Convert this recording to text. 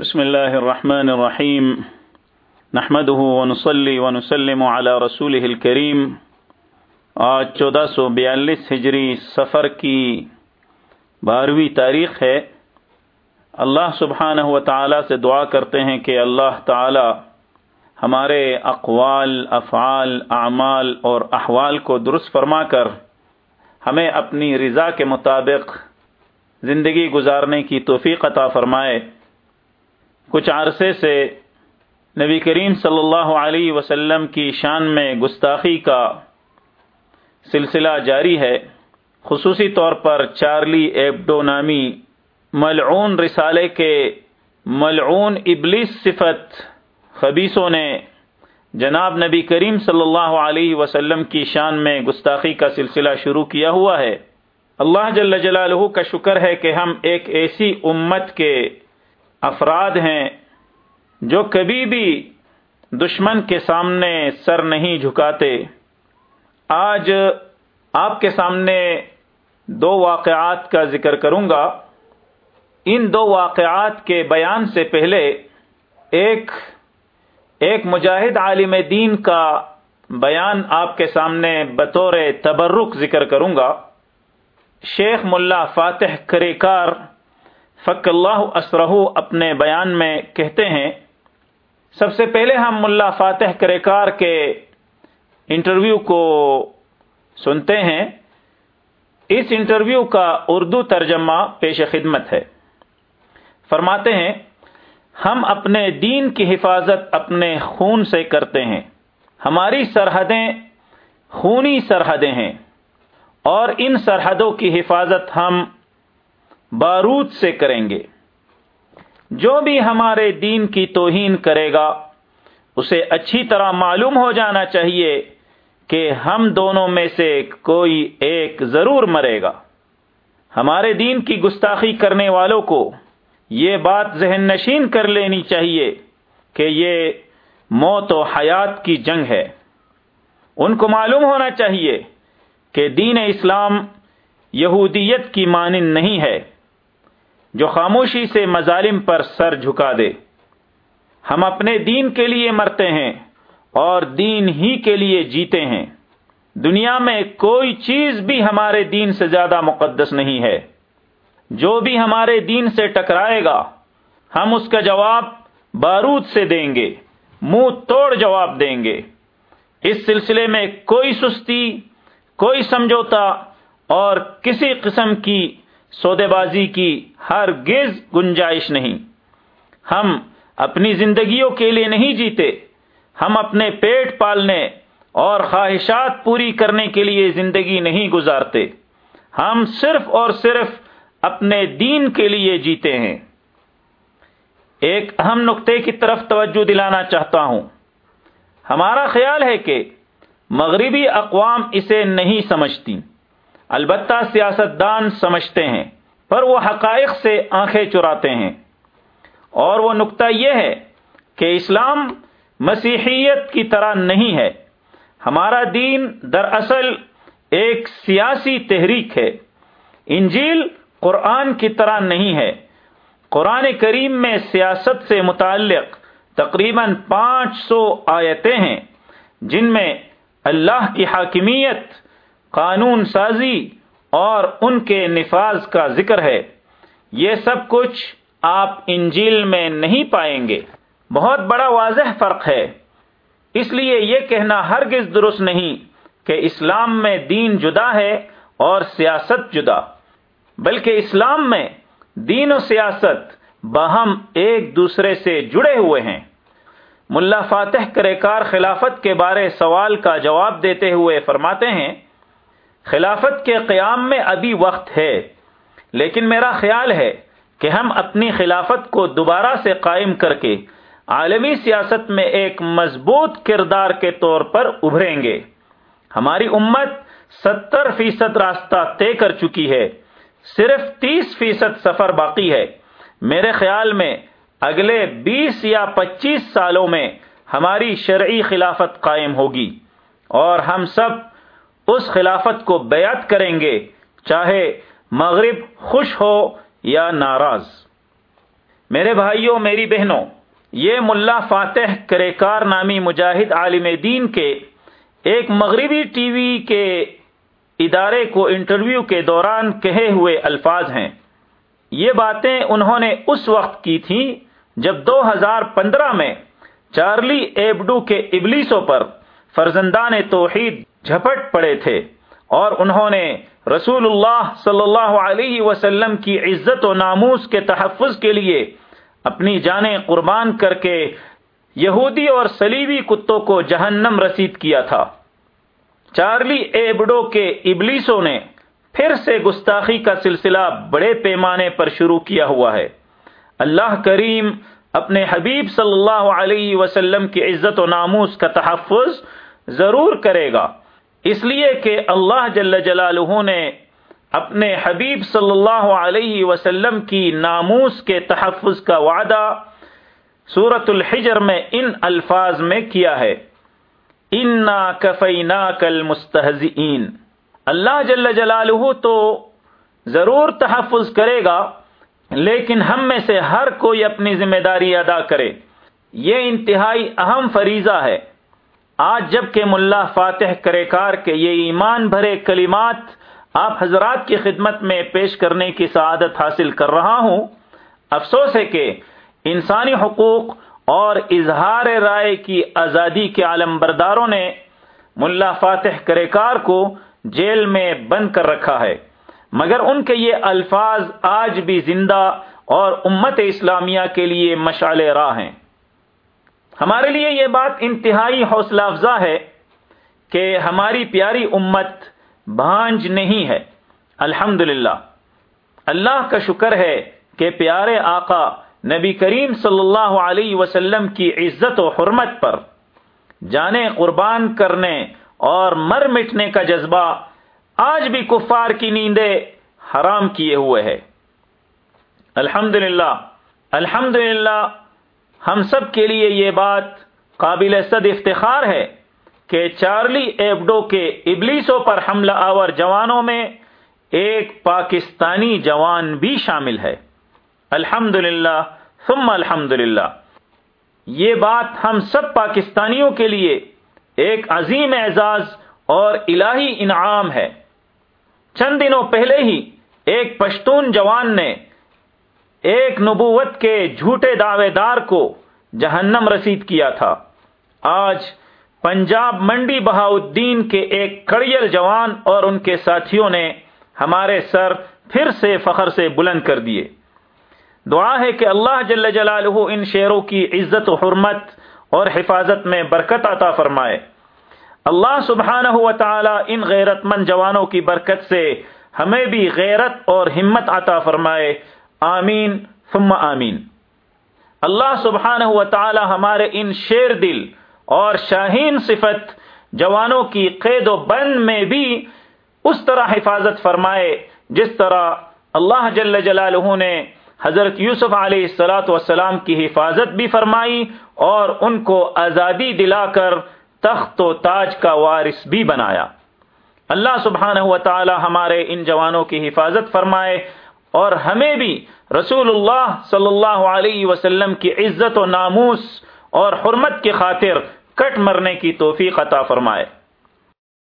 بسم الله الرحمن الرحيم. نحمده ونصلي ونسلم على رسوله الكريم. آج چودہ سو بیالیس ہجری سفر کی بارہویں تاریخ ہے. اللہ سبحانہ و تعالی سے دعا کرتے ہیں کہ اللہ تعالی ہمارے اقوال، افعال، اعمال اور احوال کو درست فرما کر ہمیں اپنی رضا کے مطابق زندگی گزارنے کی توفیق عطا فرمائے. کچھ عرصے سے نبی کریم صلی اللہ علیہ وسلم کی شان میں گستاخی کا سلسلہ جاری ہے۔ خصوصی طور پر چارلی ایبڈو نامی ملعون رسالے کے ملعون ابلیس صفت خبیصوں نے جناب نبی کریم صلی اللہ علیہ وسلم کی شان میں گستاخی کا سلسلہ شروع کیا ہوا ہے۔ اللہ جل جلالہ کا شکر ہے کہ ہم ایک ایسی امت کے افراد ہیں جو کبھی بھی دشمن کے سامنے سر نہیں جھکاتے۔ آج آپ کے سامنے دو واقعات کا ذکر کروں گا۔ ان دو واقعات کے بیان سے پہلے ایک ایک مجاہد عالم دین کا بیان آپ کے سامنے بطور تبرک ذکر کروں گا۔ شیخ ملا فاتح کریکار فق اللہ اسرہ اپنے بیان میں کہتے ہیں، سب سے پہلے ہم ملا فاتح کریکار کے انٹرویو کو سنتے ہیں۔ اس انٹرویو کا اردو ترجمہ پیش خدمت ہے۔ فرماتے ہیں، ہم اپنے دین کی حفاظت اپنے خون سے کرتے ہیں۔ ہماری سرحدیں خونی سرحدیں ہیں اور ان سرحدوں کی حفاظت ہم بارود سے کریں گے۔ جو بھی ہمارے دین کی توہین کرے گا، اسے اچھی طرح معلوم ہو جانا چاہیے کہ ہم دونوں میں سے کوئی ایک ضرور مرے گا۔ ہمارے دین کی گستاخی کرنے والوں کو یہ بات ذہن نشین کر لینی چاہیے کہ یہ موت و حیات کی جنگ ہے۔ ان کو معلوم ہونا چاہیے کہ دین اسلام یہودیت کی مانند نہیں ہے۔ جو خاموشی سے مظالم پر سر جھکا دے۔ ہم اپنے دین کے لیے مرتے ہیں اور دین ہی کے لیے جیتے ہیں۔ دنیا میں کوئی چیز بھی ہمارے دین سے زیادہ مقدس نہیں ہے۔ جو بھی ہمارے دین سے ٹکرائے گا، ہم اس کا جواب بارود سے دیں گے، منہ توڑ جواب دیں گے۔ اس سلسلے میں کوئی سستی، کوئی سمجھوتا اور کسی قسم کی سودے بازی کی ہر گز گنجائش نہیں۔ ہم اپنی زندگیوں کے لیے نہیں جیتے، ہم اپنے پیٹ پالنے اور خواہشات پوری کرنے کے لیے زندگی نہیں گزارتے۔ ہم صرف اور صرف اپنے دین کے لیے جیتے ہیں۔ ایک اہم نقطے کی طرف توجہ دلانا چاہتا ہوں۔ ہمارا خیال ہے کہ مغربی اقوام اسے نہیں سمجھتی۔ البتہ سیاست دان سمجھتے ہیں، پر وہ حقائق سے آنکھیں چراتے ہیں۔ اور وہ نقطہ یہ ہے کہ اسلام مسیحیت کی طرح نہیں ہے۔ ہمارا دین دراصل ایک سیاسی تحریک ہے۔ انجیل قرآن کی طرح نہیں ہے۔ قرآن کریم میں سیاست سے متعلق تقریباً پانچ سو آیتیں ہیں، جن میں اللہ کی حاکمیت قانون سازی اور ان کے نفاذ کا ذکر ہے۔ یہ سب کچھ آپ انجیل میں نہیں پائیں گے۔ بہت بڑا واضح فرق ہے۔ اس لیے یہ کہنا ہرگز درست نہیں کہ اسلام میں دین جدا ہے اور سیاست جدا، بلکہ اسلام میں دین و سیاست باہم ایک دوسرے سے جڑے ہوئے ہیں۔ ملا فاتح کریکار خلافت کے بارے سوال کا جواب دیتے ہوئے فرماتے ہیں خلافت کے قیام میں ابھی وقت ہے، لیکن میرا خیال ہے کہ ہم اپنی خلافت کو دوبارہ سے قائم کر کے عالمی سیاست میں ایک مضبوط کردار کے طور پر ابھریں گے۔ ہماری امت ستر فیصد راستہ طے کر چکی ہے، صرف تیس فیصد سفر باقی ہے۔ میرے خیال میں اگلے بیس یا پچیس سالوں میں ہماری شرعی خلافت قائم ہوگی اور ہم سب اس خلافت کو بیعت کریں گے، چاہے مغرب خوش ہو یا ناراض۔ میرے بھائیوں، میری بہنوں، یہ ملا فاتح کریکار نامی مجاہد عالم دین کے ایک مغربی ٹی وی کے ادارے کو انٹرویو کے دوران کہے ہوئے الفاظ ہیں۔ یہ باتیں انہوں نے اس وقت کی تھیں جب دو ہزار پندرہ میں چارلی ایبڈو کے ابلیسوں پر فرزندان توحید جھپٹ پڑے تھے اور انہوں نے رسول اللہ صلی اللہ علیہ وسلم کی عزت و ناموس کے تحفظ کے لیے اپنی جانیں قربان کر کے یہودی اور سلیبی کتوں کو جہنم رسید کیا تھا۔ چارلی ایبڈو کے ابلیسوں نے پھر سے گستاخی کا سلسلہ بڑے پیمانے پر شروع کیا ہوا ہے۔ اللہ کریم اپنے حبیب صلی اللہ علیہ وسلم کی عزت و ناموس کا تحفظ ضرور کرے گا۔ اس لیے کہ اللہ جل جلالہ نے اپنے حبیب صلی اللہ علیہ وسلم کی ناموس کے تحفظ کا وعدہ سورت الحجر میں ان الفاظ میں کیا ہے۔ انا کفینا کل مستحزین اللہ جل جلالہ تو ضرور تحفظ کرے گا، لیکن ہم میں سے ہر کوئی اپنی ذمہ داری ادا کرے۔ یہ انتہائی اہم فریضہ ہے۔ آج جبکہ ملا فاتح کرے کار کے یہ ایمان بھرے کلمات آپ حضرات کی خدمت میں پیش کرنے کی سعادت حاصل کر رہا ہوں، افسوس ہے کہ انسانی حقوق اور اظہار رائے کی آزادی کے عالم برداروں نے ملا فاتح کرے کار کو جیل میں بند کر رکھا ہے۔ مگر ان کے یہ الفاظ آج بھی زندہ اور امت اسلامیہ کے لیے مشعل راہ ہیں۔ ہمارے لیے یہ بات انتہائی حوصلہ افزا ہے کہ ہماری پیاری امت بھانج نہیں ہے۔ الحمد اللہ کا شکر ہے کہ پیارے آقا نبی کریم صلی اللہ علیہ وسلم کی عزت و حرمت پر جانے قربان کرنے اور مر مٹنے کا جذبہ آج بھی کفار کی نیندیں حرام کیے ہوئے ہے۔ الحمد للہ الحمد ہم سب کے لیے یہ بات قابل صد افتخار ہے کہ چارلی ایبڈو کے ابلیسوں پر حملہ آور جوانوں میں ایک پاکستانی جوان بھی شامل ہے۔ الحمد للہ ثم الحمد یہ بات ہم سب پاکستانیوں کے لیے ایک عظیم اعزاز اور الہی انعام ہے۔ چند دنوں پہلے ہی ایک پشتون جوان نے ایک نبوت کے جھوٹے دعوے دار کو جہنم رسید کیا تھا۔ آج پنجاب منڈی بہاؤدین کے ایک کڑیل جوان اور ان کے ساتھیوں نے ہمارے سر پھر سے فخر سے بلند کر دیے۔ دعا ہے کہ اللہ جل جلالہ ان شیروں کی عزت و حرمت اور حفاظت میں برکت عطا فرمائے۔ اللہ سبحانہ و تعالی ان غیرت مند جوانوں کی برکت سے ہمیں بھی غیرت اور ہمت عطا فرمائے۔ آمین، ثم آمین۔ اللہ سبحانہ و تعالی ہمارے ان شیر دل اور شاہین صفت جوانوں کی قید و بند میں بھی اس طرح حفاظت فرمائے، جس طرح اللہ جل جلالہ نے حضرت یوسف علیہ السلاۃ والسلام کی حفاظت بھی فرمائی اور ان کو آزادی دلا کر تخت و تاج کا وارث بھی بنایا۔ اللہ سبحانہ و تعالی ہمارے ان جوانوں کی حفاظت فرمائے اور ہمیں بھی رسول اللہ صلی اللہ علیہ وسلم کی عزت و ناموس اور حرمت کی خاطر کٹ مرنے کی توفیق عطا فرمائے۔